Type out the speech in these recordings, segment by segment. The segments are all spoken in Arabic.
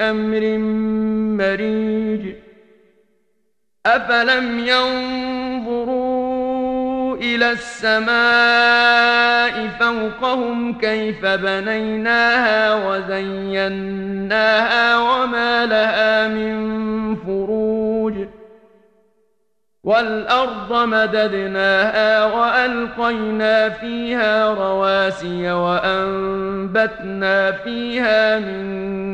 أمر مريج. أفلم ينظروا إلى السماء فوقهم كيف بنيناها وزيناها وما لها من فروج. والأرض مددناها وألقينا فيها رواسي وأنبتنا فيها من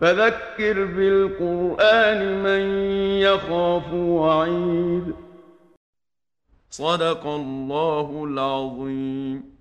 فذكر بالقرآن من يخاف وعيد. صدق الله العظيم.